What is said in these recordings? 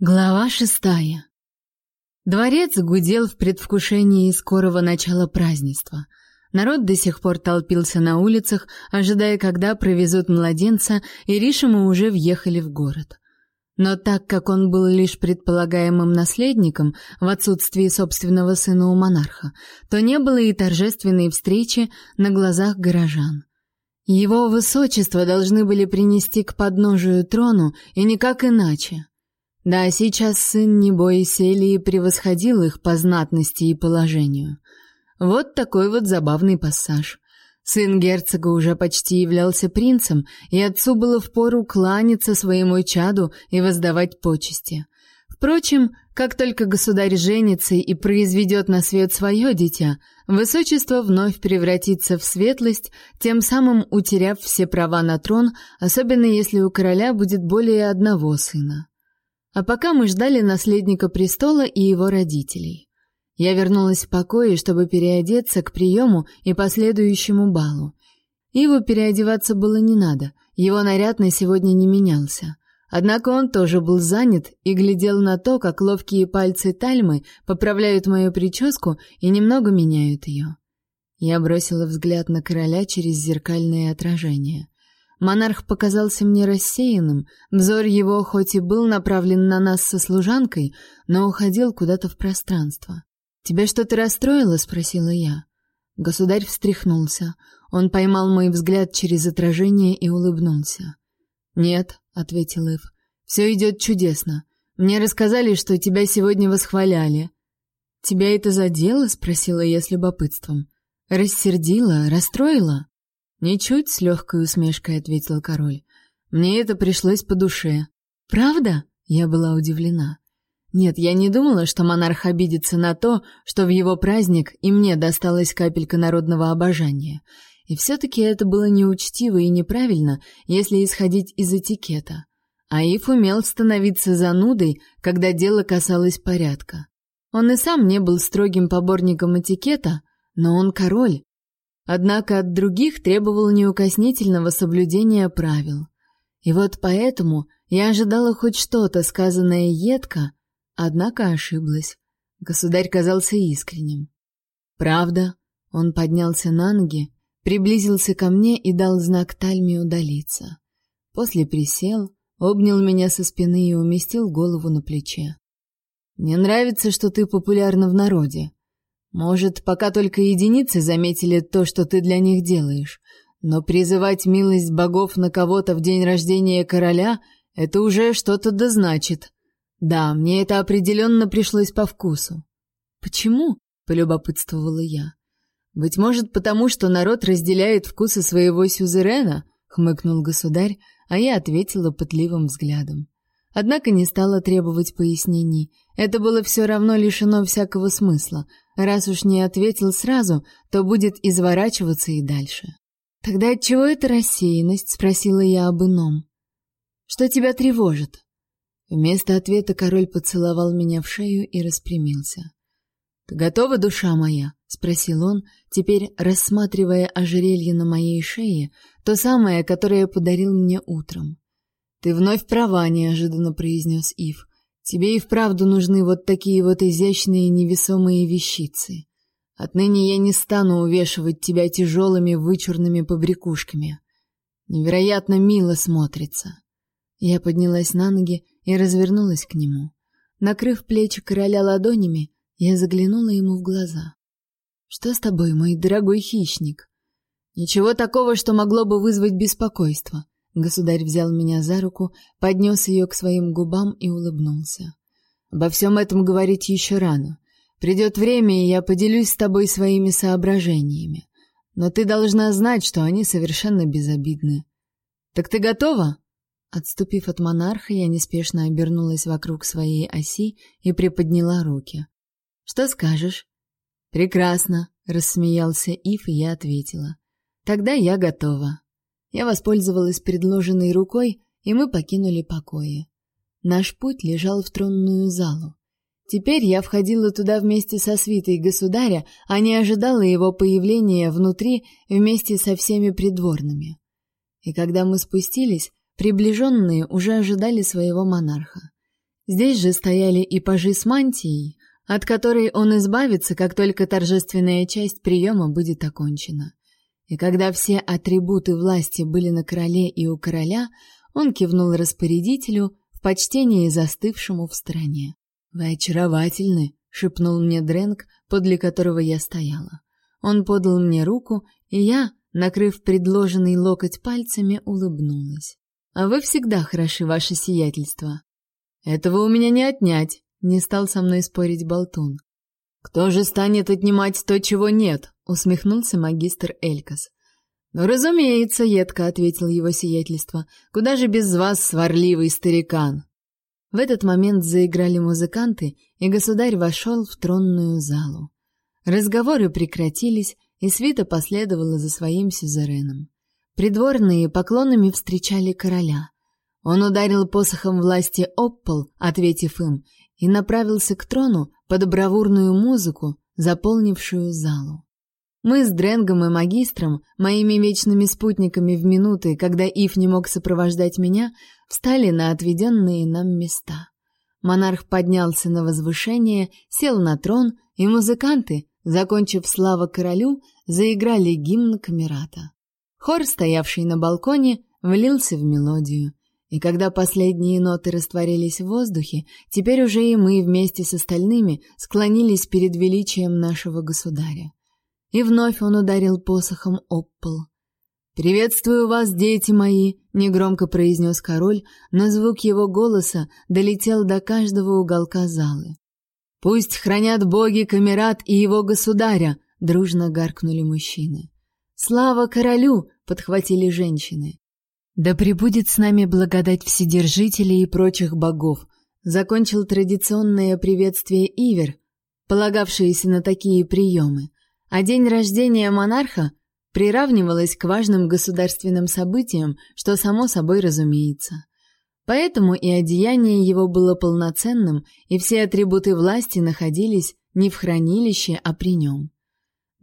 Глава шестая. Дворец гудел в предвкушении скорого начала празднества. Народ до сих пор толпился на улицах, ожидая, когда провезут младенца, и Ришимы уже въехали в город. Но так как он был лишь предполагаемым наследником в отсутствии собственного сына у монарха, то не было и торжественной встречи на глазах горожан. Его высочество должны были принести к подножию трону, и никак иначе. Да, сейчас сын Небои Селии превосходил их по знатности и положению. Вот такой вот забавный пассаж. Сын герцога уже почти являлся принцем, и отцу было впору кланяться своему чаду и воздавать почести. Впрочем, как только государь женится и произведет на свет свое дитя, высочество вновь превратится в светлость, тем самым утеряв все права на трон, особенно если у короля будет более одного сына. А пока мы ждали наследника престола и его родителей. Я вернулась в покои, чтобы переодеться к приему и последующему балу. Иву переодеваться было не надо, его наряд на сегодня не менялся. Однако он тоже был занят и глядел на то, как ловкие пальцы Тальмы поправляют мою прическу и немного меняют ее. Я бросила взгляд на короля через зеркальное отражение. Монарх показался мне рассеянным, взор его хоть и был направлен на нас со служанкой, но уходил куда-то в пространство. «Тебя что-то расстроило?» — спросила я. Государь встряхнулся. Он поймал мой взгляд через отражение и улыбнулся. «Нет», — ответил Ив, — «все идет чудесно. Мне рассказали, что тебя сегодня восхваляли». «Тебя это задело?» — спросила я с любопытством. «Рассердила? Расстроила?» «Ничуть», — с легкой усмешкой ответил король. «Мне это пришлось по душе». «Правда?» — я была удивлена. Нет, я не думала, что монарх обидится на то, что в его праздник и мне досталась капелька народного обожания. И все-таки это было неучтиво и неправильно, если исходить из этикета. Аиф умел становиться занудой, когда дело касалось порядка. Он и сам не был строгим поборником этикета, но он король, Однако от других требовал неукоснительного соблюдения правил. И вот поэтому я ожидала хоть что-то, сказанное едко, однако ошиблась. Государь казался искренним. «Правда?» Он поднялся на ноги, приблизился ко мне и дал знак Тальме удалиться. После присел, обнял меня со спины и уместил голову на плече. «Мне нравится, что ты популярна в народе. Может, пока только единицы заметили то, что ты для них делаешь, но призывать милость богов на кого-то в день рождения короля — это уже что-то да значит. Да, мне это определенно пришлось по вкусу. Почему? — полюбопытствовала я. Быть может, потому что народ разделяет вкусы своего сюзерена, — хмыкнул государь, а я ответила пытливым взглядом. Однако не стала требовать пояснений. Это было все равно лишено всякого смысла. Раз уж не ответил сразу, то будет изворачиваться и дальше. Тогда от чего эта рассеянность, спросила я об ином. Что тебя тревожит? Вместо ответа король поцеловал меня в шею и распрямился. Ты готова, душа моя? спросил он, теперь рассматривая ожерелье на моей шее, то самое, которое подарил мне утром. Ты вновь права, неожиданно произнес Ив. Тебе и вправду нужны вот такие вот изящные невесомые вещицы. Отныне я не стану увешивать тебя тяжелыми вычурными побрякушками. Невероятно мило смотрится. Я поднялась на ноги и развернулась к нему. Накрыв плечи короля ладонями, я заглянула ему в глаза. Что с тобой, мой дорогой хищник? Ничего такого, что могло бы вызвать беспокойство. Государь взял меня за руку, поднес ее к своим губам и улыбнулся. Обо всем этом говорить еще рано. Придет время, и я поделюсь с тобой своими соображениями. Но ты должна знать, что они совершенно безобидны. Так ты готова? Отступив от монарха, я неспешно обернулась вокруг своей оси и приподняла руки. Что скажешь? Прекрасно, рассмеялся Ив, и я ответила: Тогда я готова. Я воспользовалась предложенной рукой, и мы покинули покои. Наш путь лежал в тронную залу. Теперь я входила туда вместе со свитой государя, а не ожидала его появления внутри вместе со всеми придворными. И когда мы спустились, приближенные уже ожидали своего монарха. Здесь же стояли и пажи с мантией, от которой он избавится, как только торжественная часть приема будет окончена. И когда все атрибуты власти были на короле и у короля, он кивнул распорядителю в почтении застывшему в стороне. «Вы очаровательны», — шепнул мне Дрэнк, подле которого я стояла. Он подал мне руку, и я, накрыв предложенный локоть пальцами, улыбнулась. «А вы всегда хороши, ваше сиятельство». «Этого у меня не отнять», — не стал со мной спорить Болтун. «Кто же станет отнимать то, чего нет?» — усмехнулся магистр Элькас. «Ну, разумеется», — едко ответил его сиятельство. «Куда же без вас, сварливый старикан?» В этот момент заиграли музыканты, и государь вошел в тронную залу. Разговоры прекратились, и свита последовала за своим сюзереном. Придворные поклонами встречали короля. Он ударил посохом власти об пол, ответив им, и направился к трону под бравурную музыку, заполнившую залу. Мы с Дренгом и магистром, моими вечными спутниками в минуты, когда Ив не мог сопровождать меня, встали на отведенные нам места. Монарх поднялся на возвышение, сел на трон, и музыканты, закончив слава королю, заиграли гимн камерата. Хор, стоявший на балконе, влился в мелодию. И когда последние ноты растворились в воздухе, теперь уже и мы вместе с остальными склонились перед величием нашего государя. И вновь он ударил посохом об пол. «Приветствую вас, дети мои!» — негромко произнес король, но звук его голоса долетел до каждого уголка залы. «Пусть хранят боги Камерат и его государя!» — дружно гаркнули мужчины. «Слава королю!» — подхватили женщины. «Да пребудет с нами благодать Вседержителей и прочих богов!» — закончил традиционное приветствие Ивер, полагавшееся на такие приемы. А день рождения монарха — приравнивалось к важным государственным событиям, что само собой разумеется. Поэтому и одеяние его было полноценным, и все атрибуты власти находились не в хранилище, а при нем.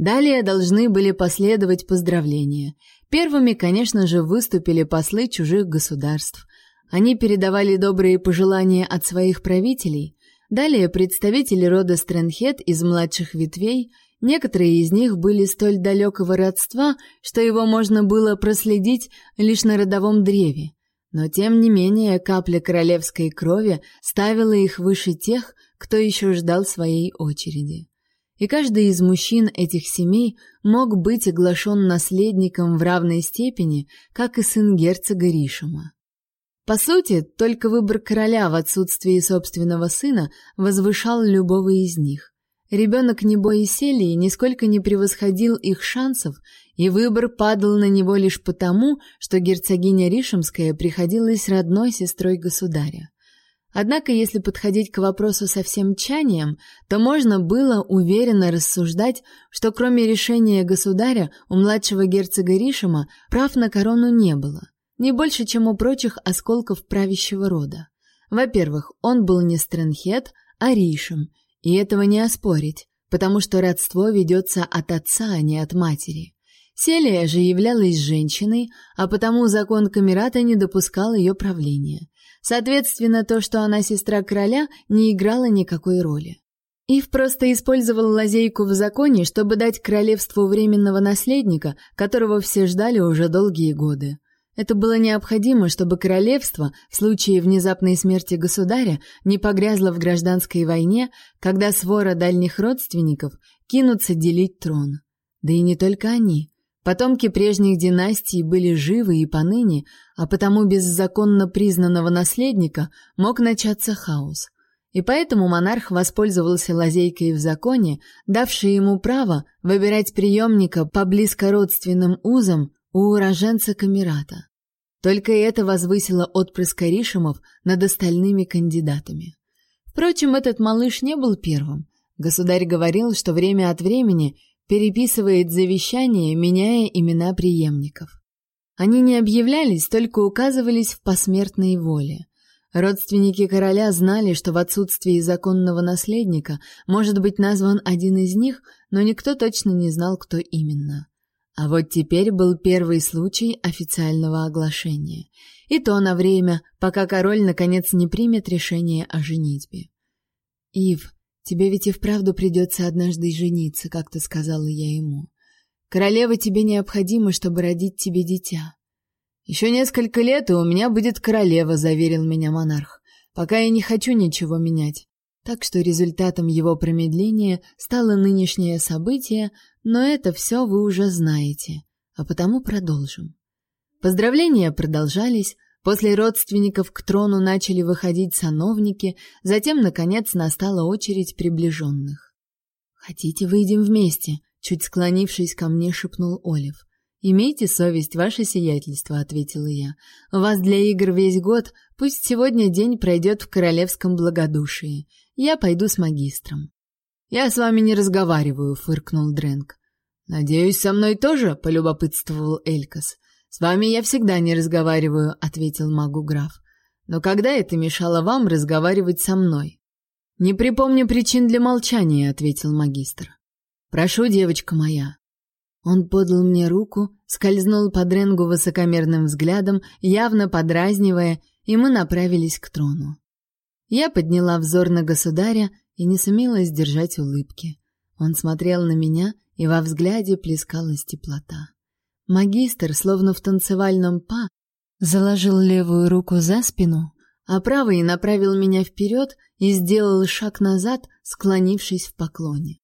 Далее должны были последовать поздравления. Первыми, конечно же, выступили послы чужих государств. Они передавали добрые пожелания от своих правителей. Далее представители рода Стрэнхет из младших ветвей Некоторые из них были столь далекого родства, что его можно было проследить лишь на родовом древе. Но тем не менее капля королевской крови ставила их выше тех, кто еще ждал своей очереди. И каждый из мужчин этих семей мог быть оглашен наследником в равной степени, как и сын герцога Ришима. По сути, только выбор короля в отсутствии собственного сына возвышал любого из них. Ребенок Небо и Селии нисколько не превосходил их шансов, и выбор падал на него лишь потому, что герцогиня Ришемская приходилась родной сестрой государя. Однако, если подходить к вопросу со всем чанием, то можно было уверенно рассуждать, что кроме решения государя у младшего герцога Ришема прав на корону не было, не больше, чем у прочих осколков правящего рода. Во-первых, он был не Стрэнхет, а Ришем, и этого не оспорить, потому что родство ведется от отца, а не от матери. Селия же являлась женщиной, а потому закон Камерата не допускал ее правления. Соответственно, то, что она сестра короля, не играло никакой роли. Ив просто использовал лазейку в законе, чтобы дать королевству временного наследника, которого все ждали уже долгие годы. Это было необходимо, чтобы королевство в случае внезапной смерти государя не погрязло в гражданской войне, когда свора дальних родственников кинутся делить трон. Да и не только они. Потомки прежних династий были живы и поныне, а потому без законно признанного наследника мог начаться хаос. И поэтому монарх воспользовался лазейкой в законе, давшей ему право выбирать преемника по близкородственным узам у уроженца Камерата. Только это возвысило отпрыска Ришимов над остальными кандидатами. Впрочем, этот малыш не был первым. Государь говорил, что время от времени переписывает завещание, меняя имена преемников. Они не объявлялись, только указывались в посмертной воле. Родственники короля знали, что в отсутствии законного наследника может быть назван один из них, но никто точно не знал, кто именно. А вот теперь был первый случай официального оглашения. И то на время, пока король наконец не примет решение о женитьбе. Ив, тебе ведь и вправду придется однажды жениться, как ты сказала я ему. Королева тебе необходима, чтобы родить тебе дитя. Еще несколько лет, и у меня будет королева, заверил меня монарх. Пока я не хочу ничего менять. Так что результатом его промедления стало нынешнее событие, но это все вы уже знаете, а потому продолжим. Поздравления продолжались, после родственников к трону начали выходить сановники, затем, наконец, настала очередь приближенных. «Хотите, выйдем вместе?» — чуть склонившись ко мне, шепнул Олив. «Имейте совесть, ваше сиятельство», — ответила я. «У вас для игр весь год, пусть сегодня день пройдет в королевском благодушии. Я пойду с магистром». «Я с вами не разговариваю», — фыркнул Дрэнк. «Надеюсь, со мной тоже?» — полюбопытствовал Элькас. «С вами я всегда не разговариваю», — ответил магу граф. «Но когда это мешало вам разговаривать со мной?» «Не припомню причин для молчания», — ответил магистр. «Прошу, девочка моя, он подал мне руку, скользнул по Дренгу высокомерным взглядом, явно подразнивая, и мы направились к трону. Я подняла взор на государя и не сумела сдержать улыбки. Он смотрел на меня, и во взгляде плескалась теплота. Магистр, словно в танцевальном па, заложил левую руку за спину, а правой направил меня вперед и сделал шаг назад, склонившись в поклоне.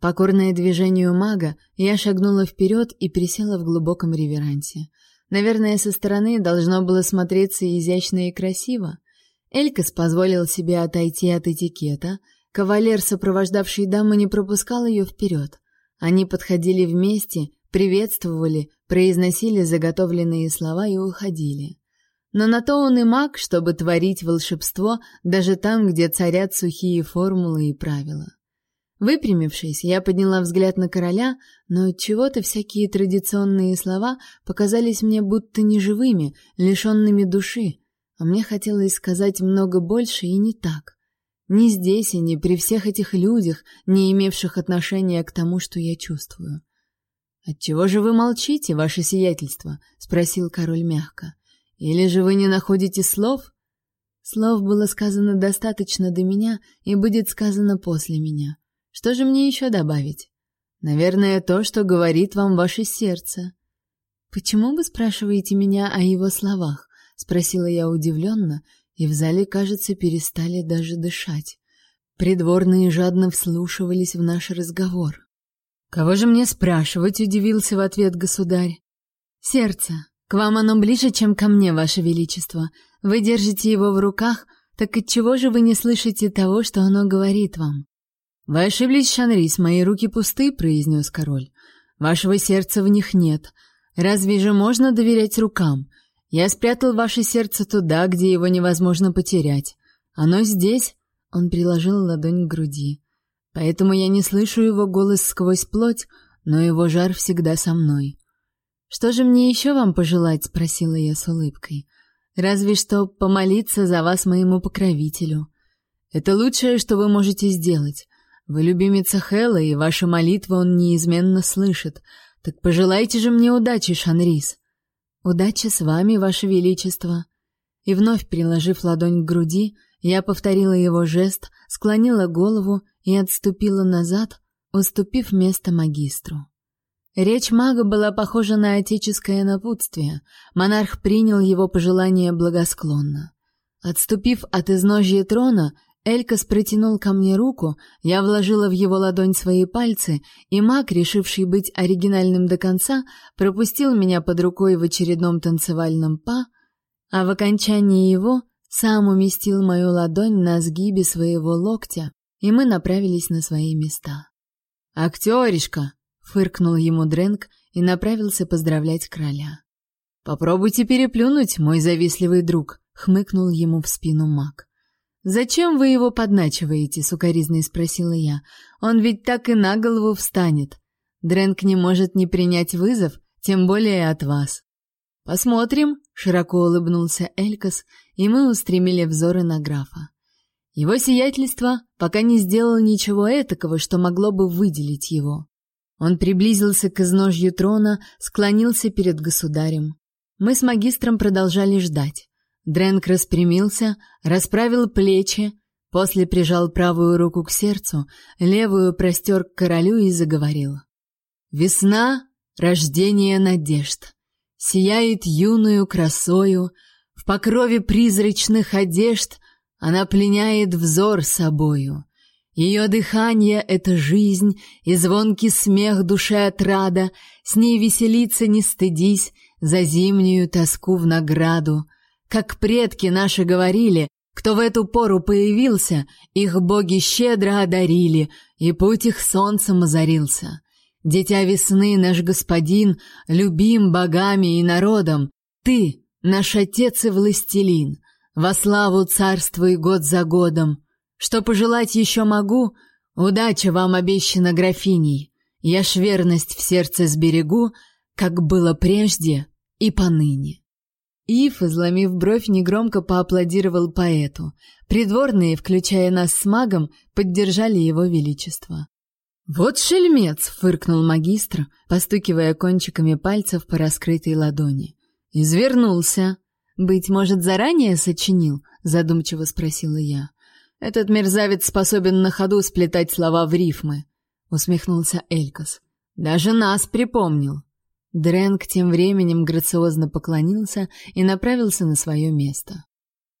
Покорная движению мага, я шагнула вперед и присела в глубоком реверансе. Наверное, со стороны должно было смотреться изящно и красиво. Элькас позволил себе отойти от этикета. Кавалер, сопровождавший даму, не пропускал ее вперед. Они подходили вместе, приветствовали, произносили заготовленные слова и уходили. Но на то он и маг, чтобы творить волшебство даже там, где царят сухие формулы и правила. Выпрямившись, я подняла взгляд на короля, но чего-то всякие традиционные слова показались мне будто неживыми, лишенными души, а мне хотелось сказать много больше и не так. Не здесь и не при всех этих людях, не имевших отношения к тому, что я чувствую. «Отчего же вы молчите, ваше сиятельство?» — спросил король мягко. «Или же вы не находите слов?» Слов было сказано достаточно до меня и будет сказано после меня. Что же мне еще добавить? Наверное, то, что говорит вам ваше сердце. Почему вы спрашиваете меня о его словах? спросила я удивленно, и в зале, кажется, перестали даже дышать. Придворные жадно вслушивались в наш разговор. Кого же мне спрашивать, удивился в ответ государь. Сердце. К вам оно ближе, чем ко мне, ваше величество. Вы держите его в руках, так отчего же вы не слышите того, что оно говорит вам? «Вы ошиблись, Шанрис, мои руки пусты», — произнес король. «Вашего сердца в них нет. Разве же можно доверять рукам? Я спрятал ваше сердце туда, где его невозможно потерять. Оно здесь», — он приложил ладонь к груди. «Поэтому я не слышу его голос сквозь плоть, но его жар всегда со мной». «Что же мне еще вам пожелать?» — спросила я с улыбкой. «Разве что помолиться за вас моему покровителю. Это лучшее, что вы можете сделать. Вы любимица Хэлла, и ваши молитвы он неизменно слышит. Так пожелайте же мне удачи, Шанрис. Удачи с вами, ваше величество. И вновь приложив ладонь к груди, я повторила его жест, склонила голову и отступила назад, уступив место магистру. Речь мага была похожа на отеческое напутствие. Монарх принял его пожелание благосклонно. Отступив от изножья трона, Элькас протянул ко мне руку, я вложила в его ладонь свои пальцы, и маг, решивший быть оригинальным до конца, пропустил меня под рукой в очередном танцевальном па, а в окончании его сам уместил мою ладонь на сгибе своего локтя, и мы направились на свои места. «Актеришка!» — фыркнул ему Дрэнк и направился поздравлять короля. «Попробуйте переплюнуть, мой завистливый друг», — хмыкнул ему в спину маг. «Зачем вы его подначиваете?» — сукоризной спросила я. «Он ведь так и на голову встанет. Дрэнк не может не принять вызов, тем более от вас». «Посмотрим», — широко улыбнулся Элькас, и мы устремили взоры на графа. Его сиятельство пока не сделал ничего этакого, что могло бы выделить его. Он приблизился к изножью трона, склонился перед государем. Мы с магистром продолжали ждать. Дренк распрямился, расправил плечи, после прижал правую руку к сердцу, левую простер к королю и заговорил. «Весна — рождение надежд, сияет юную красою, в покрове призрачных одежд она пленяет взор собою. Ее дыхание — это жизнь, и звонкий смех душе отрада, с ней веселиться не стыдись, за зимнюю тоску в награду. Как предки наши говорили, кто в эту пору появился, их боги щедро одарили, и путь их солнцем озарился. Дитя весны, наш господин, любим богами и народом, ты, наш отец и властелин, во славу царствуй год за годом. Что пожелать еще могу? Удача вам обещана графиней. Я ж верность в сердце сберегу, как было прежде и поныне. Ив, изломив бровь, негромко поаплодировал поэту. Придворные, включая нас с магом, поддержали его величество. «Вот шельмец!» — фыркнул магистр, постукивая кончиками пальцев по раскрытой ладони. «Извернулся!» «Быть может, заранее сочинил?» — задумчиво спросила я. Этот мерзавец способен на ходу сплетать слова в рифмы, усмехнулся Элькас. Даже нас припомнил. Дренк тем временем грациозно поклонился и направился на свое место.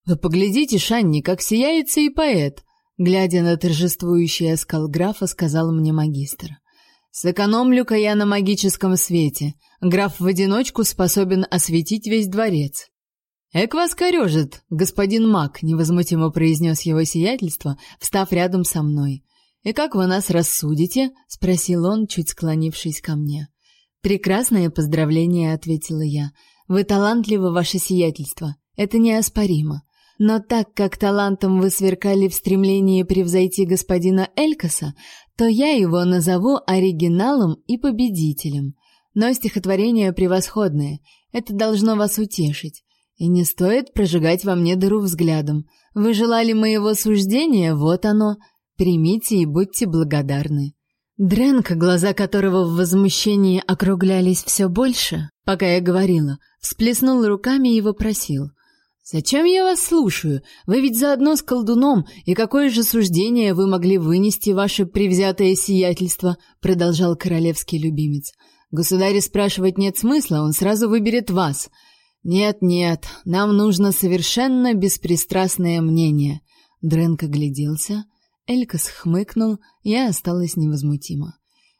Вы поглядите, Шанни, как сияется и поэт, глядя на торжествующий оскал графа, сказал мне магистр. Сэкономлю-ка я на магическом свете. Граф в одиночку способен осветить весь дворец. «Эк вас корежит, господин маг», — невозмутимо произнес его сиятельство, встав рядом со мной. «И как вы нас рассудите?» — спросил он, чуть склонившись ко мне. «Прекрасное поздравление», — ответила я. «Вы талантливы, ваше сиятельство. Это неоспоримо. Но так как талантом вы сверкали в стремлении превзойти господина Элькаса, то я его назову оригиналом и победителем. Но стихотворение превосходное. Это должно вас утешить. И не стоит прожигать во мне дыру взглядом. Вы желали моего суждения, вот оно. Примите и будьте благодарны. Дренк, глаза которого в возмущении округлялись все больше, пока я говорила, всплеснул руками и вопросил: "Зачем я вас слушаю? Вы ведь заодно с колдуном, и какое же суждение вы могли вынести, ваше превзятое сиятельство?" продолжал королевский любимец. "Государя спрашивать нет смысла, он сразу выберет вас. Нет-нет, нам нужно совершенно беспристрастное мнение. Дренко гляделся, Элькас хмыкнул, я осталась невозмутима.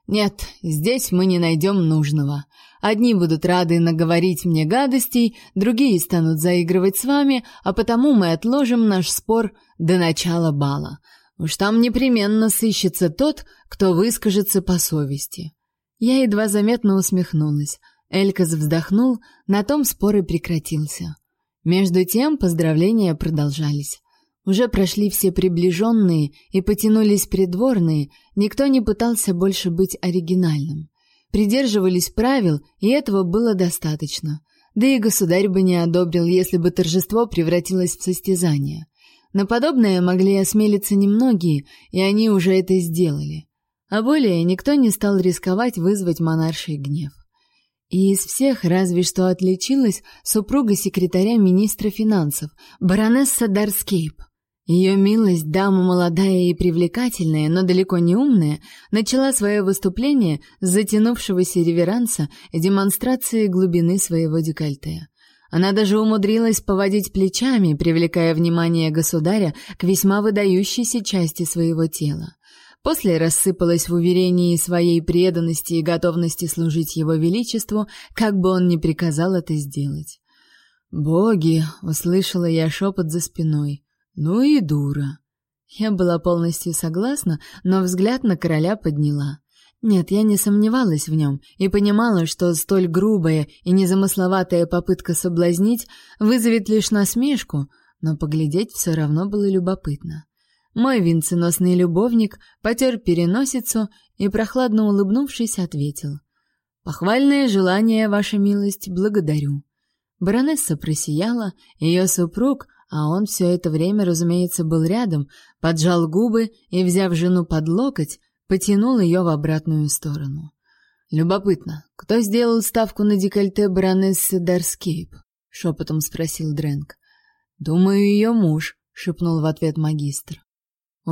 Нет, здесь мы не найдем нужного. Одни будут рады наговорить мне гадостей, другие станут заигрывать с вами, а потому мы отложим наш спор до начала бала. Уж там непременно сыщется тот, кто выскажется по совести. Я едва заметно усмехнулась. Элькас вздохнул, на том спор и прекратился. Между тем поздравления продолжались. Уже прошли все приближенные и потянулись придворные, никто не пытался больше быть оригинальным. Придерживались правил, и этого было достаточно. Да и государь бы не одобрил, если бы торжество превратилось в состязание. На подобное могли осмелиться немногие, и они уже это сделали. А более никто не стал рисковать вызвать монарший гнев. И из всех разве что отличилась супруга секретаря министра финансов, баронесса Дарскейп. Ее милость, дама молодая и привлекательная, но далеко не умная, начала свое выступление с затянувшегося реверанса и демонстрации глубины своего декольте. Она даже умудрилась поводить плечами, привлекая внимание государя к весьма выдающейся части своего тела. После рассыпалась в уверении своей преданности и готовности служить его величеству, как бы он ни приказал это сделать. «Боги!» — услышала я шепот за спиной. «Ну и дура!» Я была полностью согласна, но взгляд на короля подняла. Нет, я не сомневалась в нем и понимала, что столь грубая и незамысловатая попытка соблазнить вызовет лишь насмешку, но поглядеть все равно было любопытно. Мой венценосный любовник потер переносицу и, прохладно улыбнувшись, ответил. «Похвальное желание, ваша милость, благодарю». Баронесса просияла, ее супруг, а он все это время, разумеется, был рядом, поджал губы и, взяв жену под локоть, потянул ее в обратную сторону. Любопытно, кто сделал ставку на декольте баронессы Дарскейп? шепотом спросил Дрэнк. Думаю, ее муж, шепнул в ответ магистр.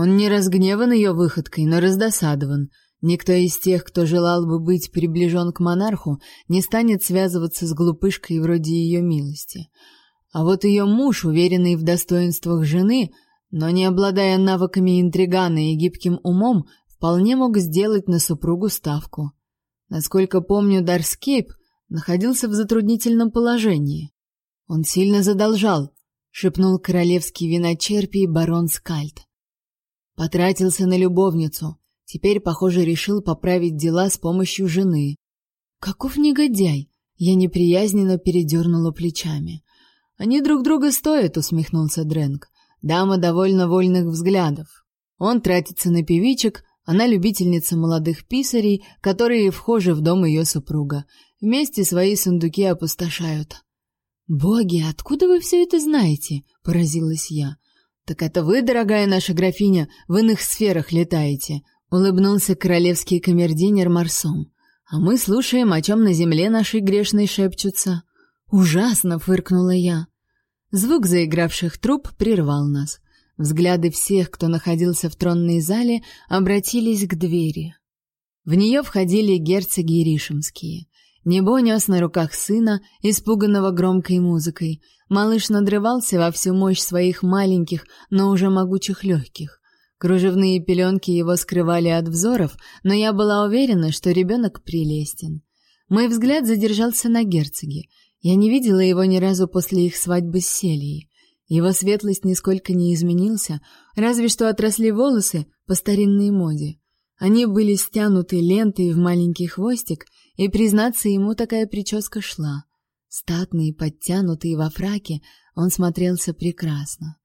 Он не разгневан ее выходкой, но раздосадован. Никто из тех, кто желал бы быть приближен к монарху, не станет связываться с глупышкой вроде ее милости. А вот ее муж, уверенный в достоинствах жены, но не обладая навыками интригана и гибким умом, вполне мог сделать на супругу ставку. Насколько помню, Дарскейп находился в затруднительном положении. Он сильно задолжал, шепнул королевский виночерпий барон Скальд. Потратился на любовницу, теперь, похоже, решил поправить дела с помощью жены. Каков негодяй! Я неприязненно передернула плечами. Они друг друга стоят, усмехнулся Дрэнк. Дама довольно вольных взглядов. Он тратится на певичек, она любительница молодых писарей, которые вхожи в дом ее супруга. Вместе свои сундуки опустошают. Боги, откуда вы все это знаете? поразилась я. Так это вы, дорогая наша графиня, в иных сферах летаете, улыбнулся королевский камердинер Марсом. А мы слушаем, о чем на земле нашей грешной шепчутся. Ужасно фыркнула я. Звук заигравших труб прервал нас. Взгляды всех, кто находился в тронной зале, обратились к двери. В нее входили герцоги Ришемские. Небо нес на руках сына, испуганного громкой музыкой. Малыш надрывался во всю мощь своих маленьких, но уже могучих легких. Кружевные пеленки его скрывали от взоров, но я была уверена, что ребенок прелестен. Мой взгляд задержался на герцоге. Я не видела его ни разу после их свадьбы с Селией. Его светлость нисколько не изменился, разве что отросли волосы по старинной моде. Они были стянуты лентой в маленький хвостик, и, признаться, ему такая прическа шла. Статный, подтянутый во фраке, он смотрелся прекрасно.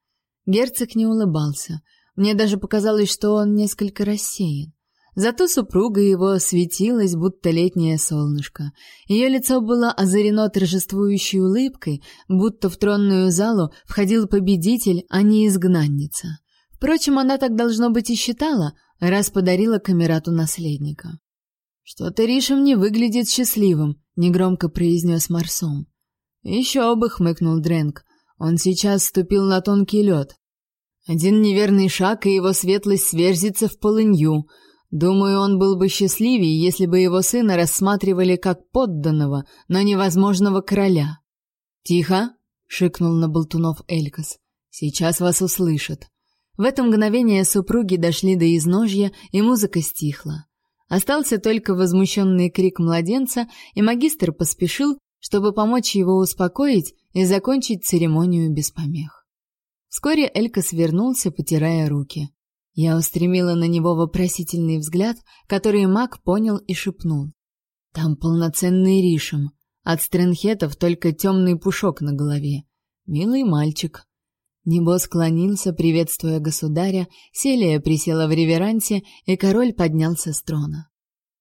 Герцог не улыбался. Мне даже показалось, что он несколько рассеян. Зато супруга его светилась, будто летнее солнышко. Ее лицо было озарено торжествующей улыбкой, будто в тронную залу входил победитель, а не изгнанница. Впрочем, она так должно быть и считала, раз подарила камерату наследника. Что-то Ришем не выглядит счастливым, негромко произнес Марсом. «Еще бы, хмыкнул Дренк. Он сейчас ступил на тонкий лед. Один неверный шаг, и его светлость сверзится в полынью. Думаю, он был бы счастливее, если бы его сына рассматривали как подданного, но невозможного короля. Тихо, шикнул на болтунов Элькас. Сейчас вас услышат. В это мгновение супруги дошли до изножья, и музыка стихла. Остался только возмущенный крик младенца, и магистр поспешил, чтобы помочь его успокоить и закончить церемонию без помех. Вскоре Элькас вернулся, потирая руки. Я устремила на него вопросительный взгляд, который маг понял и шепнул. Там полноценный ришем. От стренхетов только темный пушок на голове. Милый мальчик. Небо склонился, приветствуя государя, Селия присела в реверансе, и король поднялся с трона.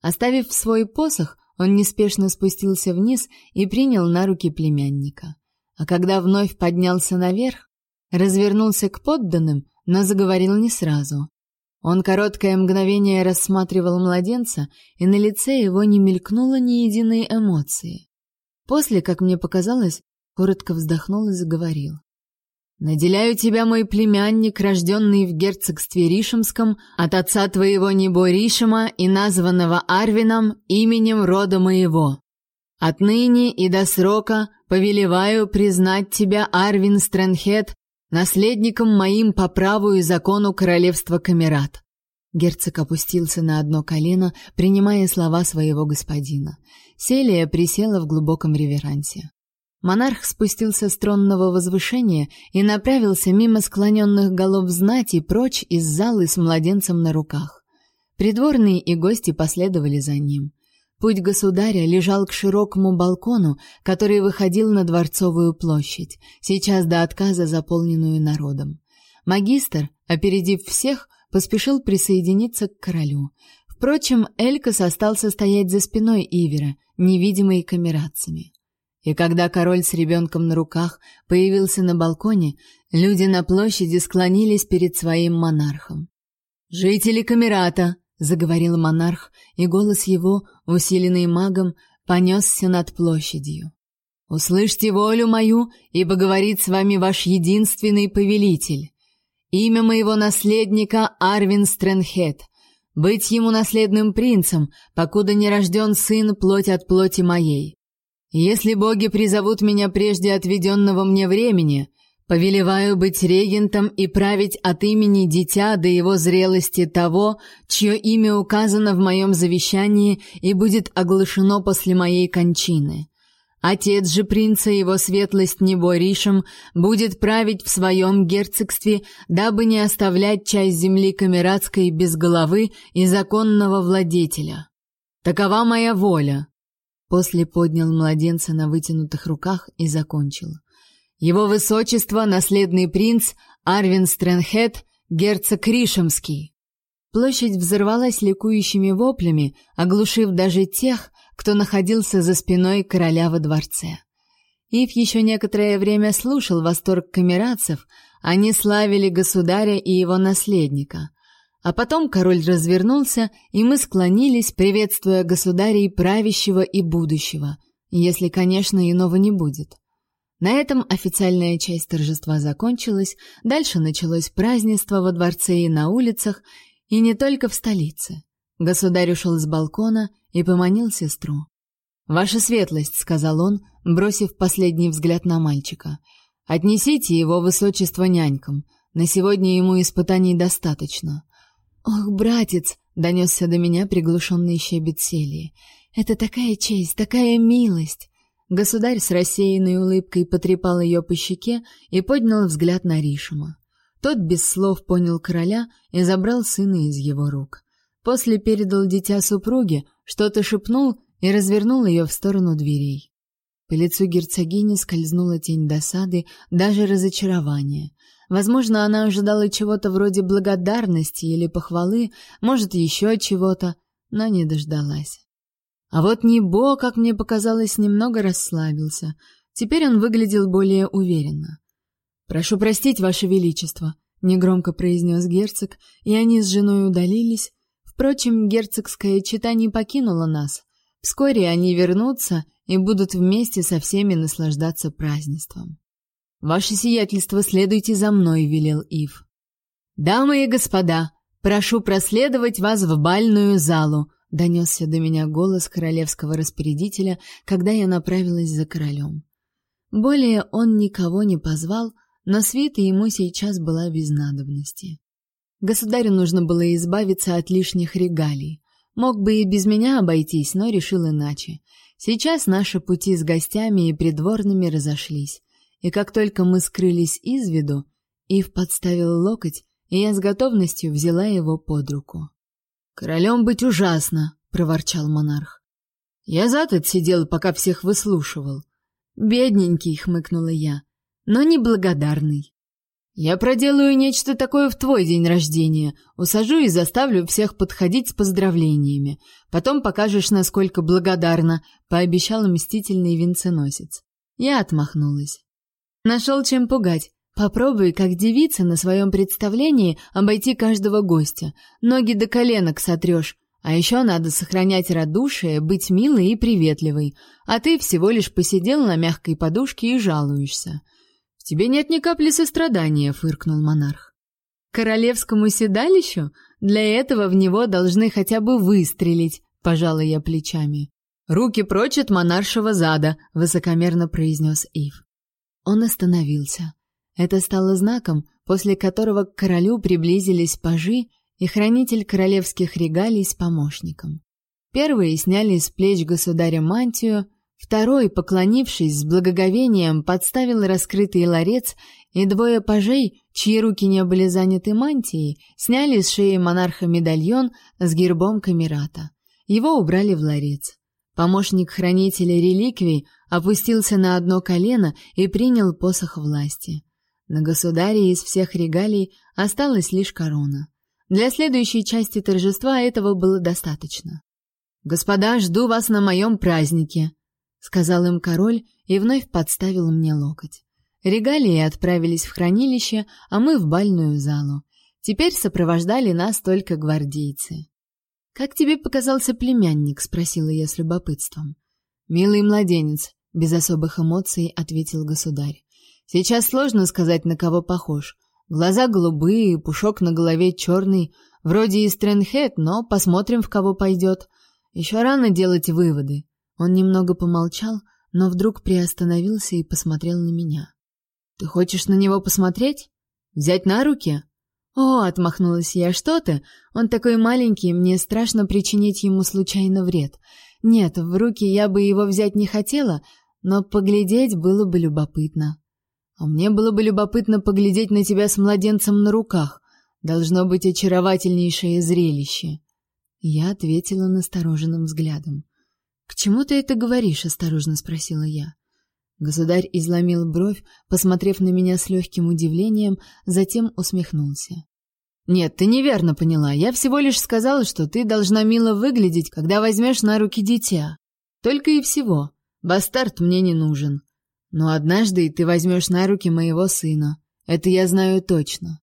Оставив свой посох, он неспешно спустился вниз и принял на руки племянника. А когда вновь поднялся наверх, развернулся к подданным но заговорил не сразу. Он короткое мгновение рассматривал младенца, и на лице его не мелькнуло ни единой эмоции. После, как мне показалось, коротко вздохнул и заговорил. «Наделяю тебя, мой племянник, рожденный в герцогстве Ришемском, от отца твоего Небо Ришема и названного Арвином именем рода моего. Отныне и до срока повелеваю признать тебя, Арвин Стрэнхед, наследником моим по праву и закону королевства Камерат. Герцог опустился на одно колено, принимая слова своего господина. Селия присела в глубоком реверансе. Монарх спустился с тронного возвышения и направился мимо склоненных голов знати прочь из залы с младенцем на руках. Придворные и гости последовали за ним. Путь государя лежал к широкому балкону, который выходил на Дворцовую площадь, сейчас до отказа заполненную народом. Магистр, опередив всех, поспешил присоединиться к королю. Впрочем, Элькас остался стоять за спиной Ивера, невидимый камерадцами. И когда король с ребенком на руках появился на балконе, люди на площади склонились перед своим монархом. «Жители Камерата!» заговорил монарх, и голос его, усиленный магом, понесся над площадью. Услышьте волю мою, ибо говорит с вами ваш единственный повелитель. Имя моего наследника Арвин Стрэнхед. Быть ему наследным принцем, покуда не рожден сын плоть от плоти моей. Если боги призовут меня прежде отведенного мне времени, повелеваю быть регентом и править от имени дитя до его зрелости того, чье имя указано в моем завещании и будет оглашено после моей кончины. Отец же принца, его светлость Неборишем, будет править в своем герцогстве, дабы не оставлять часть земли камератской без головы и законного владетеля. Такова моя воля. После поднял младенца на вытянутых руках и закончил. Его высочество, наследный принц Арвин Стрэнхед, герцог Ришемский. Площадь взорвалась ликующими воплями, оглушив даже тех, кто находился за спиной короля во дворце. Ив еще некоторое время слушал восторг камератцев, они славили государя и его наследника. А потом король развернулся, и мы склонились, приветствуя государей правящего и будущего, если, конечно, иного не будет. На этом официальная часть торжества закончилась, дальше началось празднество во дворце и на улицах, и не только в столице. Государь ушел с балкона и поманил сестру. «Ваша светлость», — сказал он, бросив последний взгляд на мальчика, — «отнесите его высочество нянькам. На сегодня ему испытаний достаточно». «Ох, братец!» — донесся до меня приглушенный щебет Селии. «Это такая честь, такая милость!» Государь с рассеянной улыбкой потрепал ее по щеке и поднял взгляд на Ришима. Тот без слов понял короля и забрал сына из его рук. После передал дитя супруге, что-то шепнул и развернул ее в сторону дверей. По лицу герцогини скользнула тень досады, даже разочарования. Возможно, она ожидала чего-то вроде благодарности или похвалы, может, еще чего-то, но не дождалась. А вот Небо, как мне показалось, немного расслабился. Теперь он выглядел более уверенно. «Прошу простить, Ваше Величество», — негромко произнес герцог, и они с женой удалились, Впрочем, герцогская чета не покинула нас. Вскоре они вернутся и будут вместе со всеми наслаждаться празднеством. Ваше сиятельство, следуйте за мной, велел Ив. Дамы и господа, прошу проследовать вас в бальную залу, донесся до меня голос королевского распорядителя, когда я направилась за королем. Более он никого не позвал, но свита ему сейчас была без надобности. Государю нужно было избавиться от лишних регалий. Мог бы и без меня обойтись, но решил иначе. Сейчас наши пути с гостями и придворными разошлись. И как только мы скрылись из виду, Ив подставил локоть, и я с готовностью взяла его под руку. «Королем быть ужасно!» — проворчал монарх. «Я за тут сидел, пока всех выслушивал». «Бедненький!» — хмыкнула я. «Но неблагодарный». Я проделаю нечто такое в твой день рождения. Усажу и заставлю всех подходить с поздравлениями. Потом покажешь, насколько благодарна, пообещал мстительный венценосец. Я отмахнулась. Нашел чем пугать. Попробуй, как девица на своем представлении, обойти каждого гостя. Ноги до коленок сотрешь. А еще надо сохранять радушие, быть милой и приветливой. А ты всего лишь посидел на мягкой подушке и жалуешься. В тебе нет ни капли сострадания, фыркнул монарх. Королевскому седалищу для этого в него должны хотя бы выстрелить, пожала я плечами. Руки прочь от монаршего зада, высокомерно произнес Ив. Он остановился. Это стало знаком, после которого к королю приблизились пажи и хранитель королевских регалий с помощником. Первые сняли с плеч государя мантию, Второй, поклонившись с благоговением, подставил раскрытый ларец, и двое пажей, чьи руки не были заняты мантией, сняли с шеи монарха медальон с гербом камерата. Его убрали в ларец. Помощник хранителя реликвий опустился на одно колено и принял посох власти. На государе из всех регалий осталась лишь корона. Для следующей части торжества этого было достаточно. «Господа, жду вас на моем празднике», сказал им король и вновь подставил мне локоть. Регалии отправились в хранилище, а мы в бальную залу. Теперь сопровождали нас только гвардейцы. Как тебе показался племянник, спросила я с любопытством. Милый младенец, без особых эмоций ответил государь. Сейчас сложно сказать, на кого похож. Глаза голубые, пушок на голове черный, вроде и Стрэнхед, но посмотрим, в кого пойдет. Еще рано делать выводы. Он немного помолчал, но вдруг приостановился и посмотрел на меня. Ты хочешь на него посмотреть? Взять на руки? О, отмахнулась я. Что ты? Он такой маленький, мне страшно причинить ему случайно вред. Нет, в руки я бы его взять не хотела, но поглядеть было бы любопытно. А мне было бы любопытно поглядеть на тебя с младенцем на руках. Должно быть очаровательнейшее зрелище. Я ответила настороженным взглядом. К чему ты это говоришь? осторожно спросила я. Государь изломил бровь, посмотрев на меня с легким удивлением, затем усмехнулся. Нет, ты неверно поняла. Я всего лишь сказала, что ты должна мило выглядеть, когда возьмешь на руки дитя. Только и всего. Бастард мне не нужен. Но однажды ты возьмешь на руки моего сына. Это я знаю точно.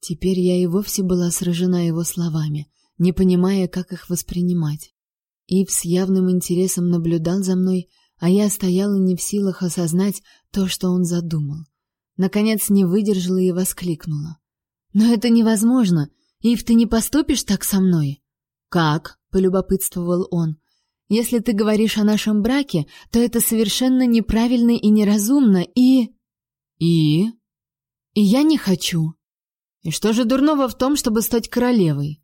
Теперь я и вовсе была сражена его словами, не понимая, как их воспринимать. Ив с явным интересом наблюдал за мной, а я стояла не в силах осознать то, что он задумал. Наконец не выдержала и воскликнула: "Но это невозможно. Ив, ты не поступишь так со мной?" "Как?" полюбопытствовал он. "Если ты говоришь о нашем браке, то это совершенно неправильно и неразумно, и и и я не хочу. И что же дурного в том, чтобы стать королевой?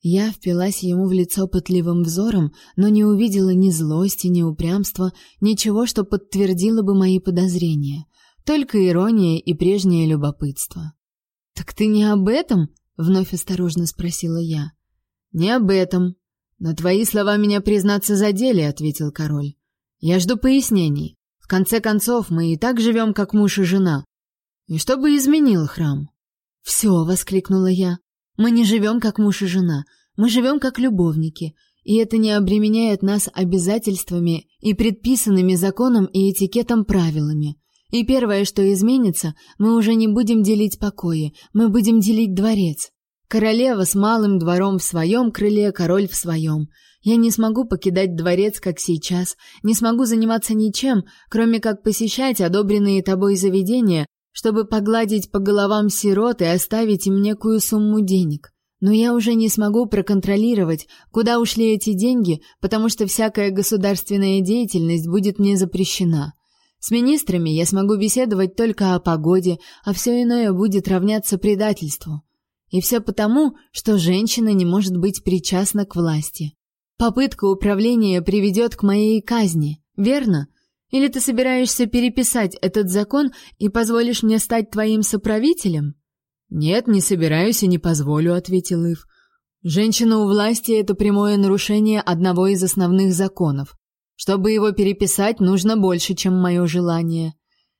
Я впилась ему в лицо пытливым взором, но не увидела ни злости, ни упрямства, ничего, что подтвердило бы мои подозрения, только ирония и прежнее любопытство. Так ты не об этом? вновь осторожно спросила я. Не об этом. Но твои слова меня признаться задели, ответил король. Я жду пояснений. В конце концов, мы и так живем как муж и жена. И что бы изменил храм? «Все!» — воскликнула я. Мы не живем как муж и жена, мы живем как любовники, и это не обременяет нас обязательствами и предписанными законом и этикетом правилами. И первое, что изменится, мы уже не будем делить покои, мы будем делить дворец. Королева с малым двором в своем крыле, король в своем. Я не смогу покидать дворец, как сейчас, не смогу заниматься ничем, кроме как посещать одобренные тобой заведения, чтобы погладить по головам сирот и оставить им некую сумму денег. Но я уже не смогу проконтролировать, куда ушли эти деньги, потому что всякая государственная деятельность будет мне запрещена. С министрами я смогу беседовать только о погоде, а все иное будет равняться предательству. И все потому, что женщина не может быть причастна к власти. Попытка управления приведет к моей казни, верно? Или ты собираешься переписать этот закон и позволишь мне стать твоим соправителем? Нет, не собираюсь и не позволю, ответил Ив. Женщина у власти это прямое нарушение одного из основных законов. Чтобы его переписать, нужно больше, чем мое желание.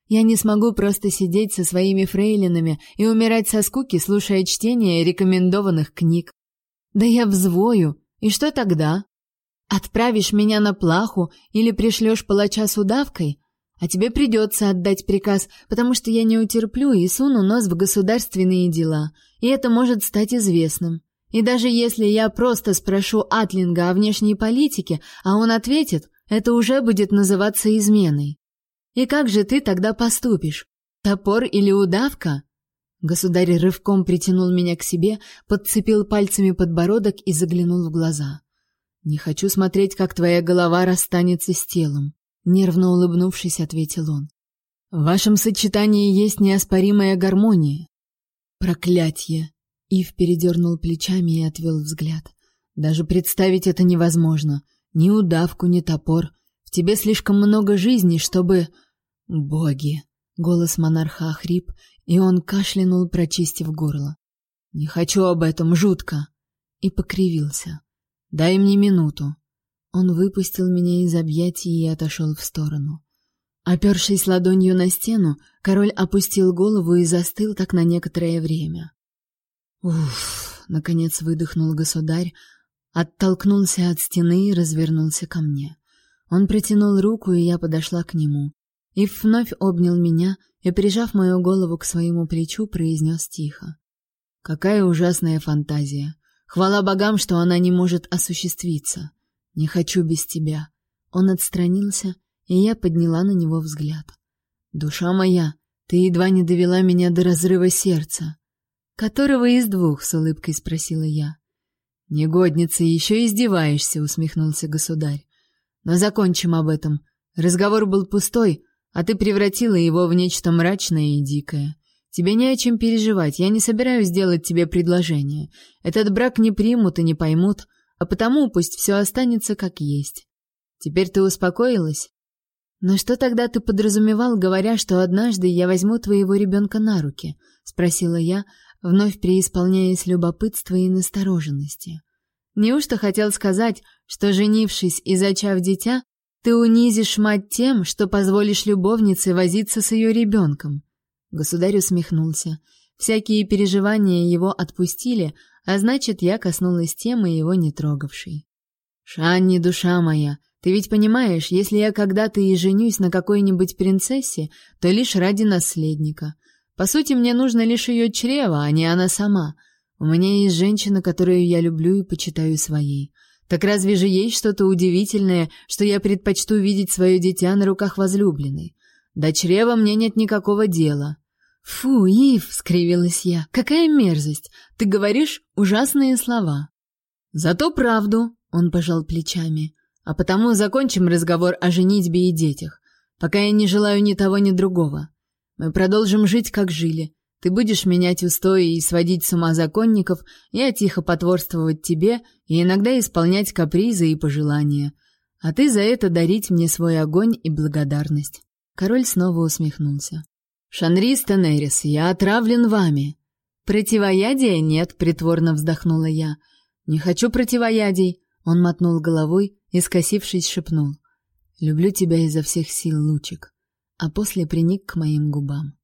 Я не смогу просто сидеть со своими фрейлинами и умирать со скуки, слушая чтение рекомендованных книг. Да я взвою. И что тогда? Отправишь меня на плаху или пришлешь палача с удавкой, а тебе придется отдать приказ, потому что я не утерплю и суну нос в государственные дела, и это может стать известным. И даже если я просто спрошу Атлинга о внешней политике, а он ответит, это уже будет называться изменой. И как же ты тогда поступишь? Топор или удавка? Государь рывком притянул меня к себе, подцепил пальцами подбородок и заглянул в глаза. Не хочу смотреть, как твоя голова расстанется с телом, нервно улыбнувшись, ответил он. В вашем сочетании есть неоспоримая гармония. Проклятье. Ив передернул плечами и отвел взгляд. Даже представить это невозможно. Ни удавку, ни топор. В тебе слишком много жизни, чтобы боги. Голос монарха охрип, и он кашлянул, прочистив горло. Не хочу об этом жутко и покривился. Дай мне минуту. Он выпустил меня из объятий и отошел в сторону. Опершись ладонью на стену, король опустил голову и застыл так на некоторое время. Уф, наконец выдохнул государь, оттолкнулся от стены и развернулся ко мне. Он протянул руку, и я подошла к нему. И вновь обнял меня и, прижав мою голову к своему плечу, произнес тихо: "Какая ужасная фантазия! Хвала богам, что она не может осуществиться. Не хочу без тебя. Он отстранился, и я подняла на него взгляд. Душа моя, ты едва не довела меня до разрыва сердца. Которого из двух, с улыбкой спросила я. Негодница, еще издеваешься, усмехнулся государь. Но закончим об этом. Разговор был пустой, а ты превратила его в нечто мрачное и дикое. Тебе не о чем переживать, я не собираюсь делать тебе предложение. Этот брак не примут и не поймут, а потому пусть все останется как есть. Теперь ты успокоилась? Но что тогда ты подразумевал, говоря, что однажды я возьму твоего ребенка на руки? спросила я, вновь преисполняясь любопытства и настороженности. Неужто хотел сказать, что женившись и зачав дитя, ты унизишь мать тем, что позволишь любовнице возиться с ее ребенком?» Государь усмехнулся. Всякие переживания его отпустили, а значит, я коснулась темы его не трогавшей. «Шанни, душа моя, ты ведь понимаешь, если я когда-то и женюсь на какой-нибудь принцессе, то лишь ради наследника. По сути, мне нужно лишь ее чрево, а не она сама. У меня есть женщина, которую я люблю и почитаю своей. Так разве же есть что-то удивительное, что я предпочту видеть свое дитя на руках возлюбленной? До чрева мне нет никакого дела. Фу, Ив, скривилась я. Какая мерзость. Ты говоришь ужасные слова. Зато правду, он пожал плечами. А потому закончим разговор о женитьбе и детях, пока я не желаю ни того, ни другого. Мы продолжим жить, как жили. Ты будешь менять устои и сводить с ума законников, я тихо потворствовать тебе и иногда исполнять капризы и пожелания. А ты за это дарить мне свой огонь и благодарность. Король снова усмехнулся. Шанрис Тенерис, я отравлен вами. Противоядия нет, притворно вздохнула я. Не хочу противоядий, он мотнул головой и скосившись шепнул: "Люблю тебя изо всех сил, лучик". А после приник к моим губам.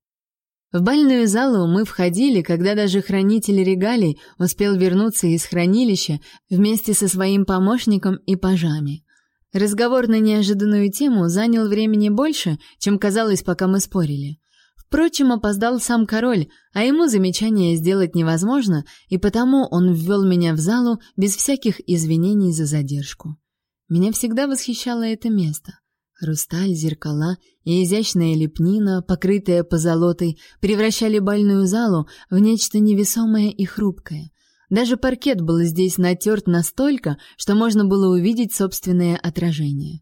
В бальную залу мы входили, когда даже хранитель регалий успел вернуться из хранилища вместе со своим помощником и пажами. Разговор на неожиданную тему занял времени больше, чем казалось, пока мы спорили. Впрочем, опоздал сам король, а ему замечания сделать невозможно, и потому он ввел меня в залу без всяких извинений за задержку. Меня всегда восхищало это место. Хрусталь, зеркала и изящная лепнина, покрытая позолотой, превращали бальную залу в нечто невесомое и хрупкое. Даже паркет был здесь натерт настолько, что можно было увидеть собственное отражение.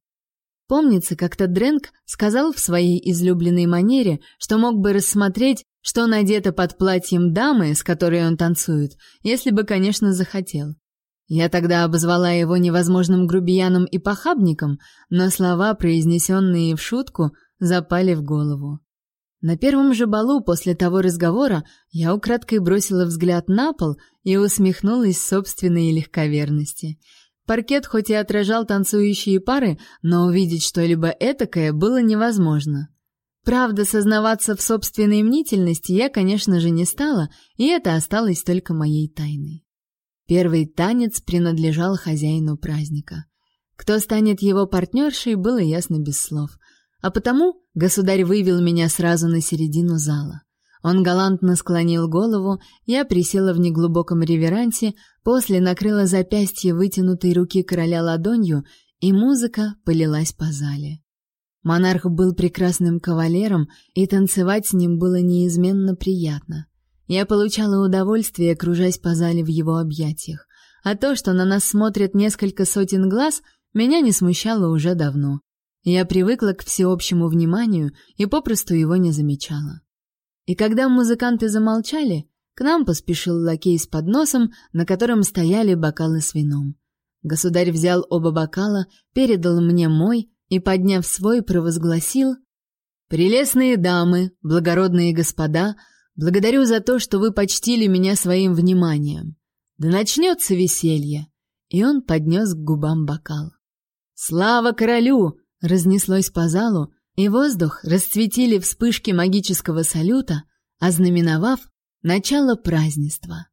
Помнится, как-то Дренк сказал в своей излюбленной манере, что мог бы рассмотреть, что надето под платьем дамы, с которой он танцует, если бы, конечно, захотел. Я тогда обозвала его невозможным грубияном и похабником, но слова, произнесенные в шутку, запали в голову. На первом же балу после того разговора я украдкой бросила взгляд на пол и усмехнулась собственной легковерности. Паркет хоть и отражал танцующие пары, но увидеть что-либо этакое было невозможно. Правда, сознаваться в собственной мнительности я, конечно же, не стала, и это осталось только моей тайной. Первый танец принадлежал хозяину праздника. Кто станет его партнершей, было ясно без слов. А потому государь вывел меня сразу на середину зала. Он галантно склонил голову, я присела в неглубоком реверансе, после накрыла запястье вытянутой руки короля ладонью, и музыка полилась по зале. Монарх был прекрасным кавалером, и танцевать с ним было неизменно приятно. Я получала удовольствие, кружась по зале в его объятиях. А то, что на нас смотрят несколько сотен глаз, меня не смущало уже давно. Я привыкла к всеобщему вниманию и попросту его не замечала. И когда музыканты замолчали, к нам поспешил лакей с подносом, на котором стояли бокалы с вином. Государь взял оба бокала, передал мне мой и, подняв свой, провозгласил «Прелестные дамы, благородные господа, Благодарю за то, что вы почтили меня своим вниманием. Да начнется веселье. И он поднес к губам бокал. Слава королю, разнеслось по залу, и воздух расцветили вспышки магического салюта, ознаменовав начало празднества.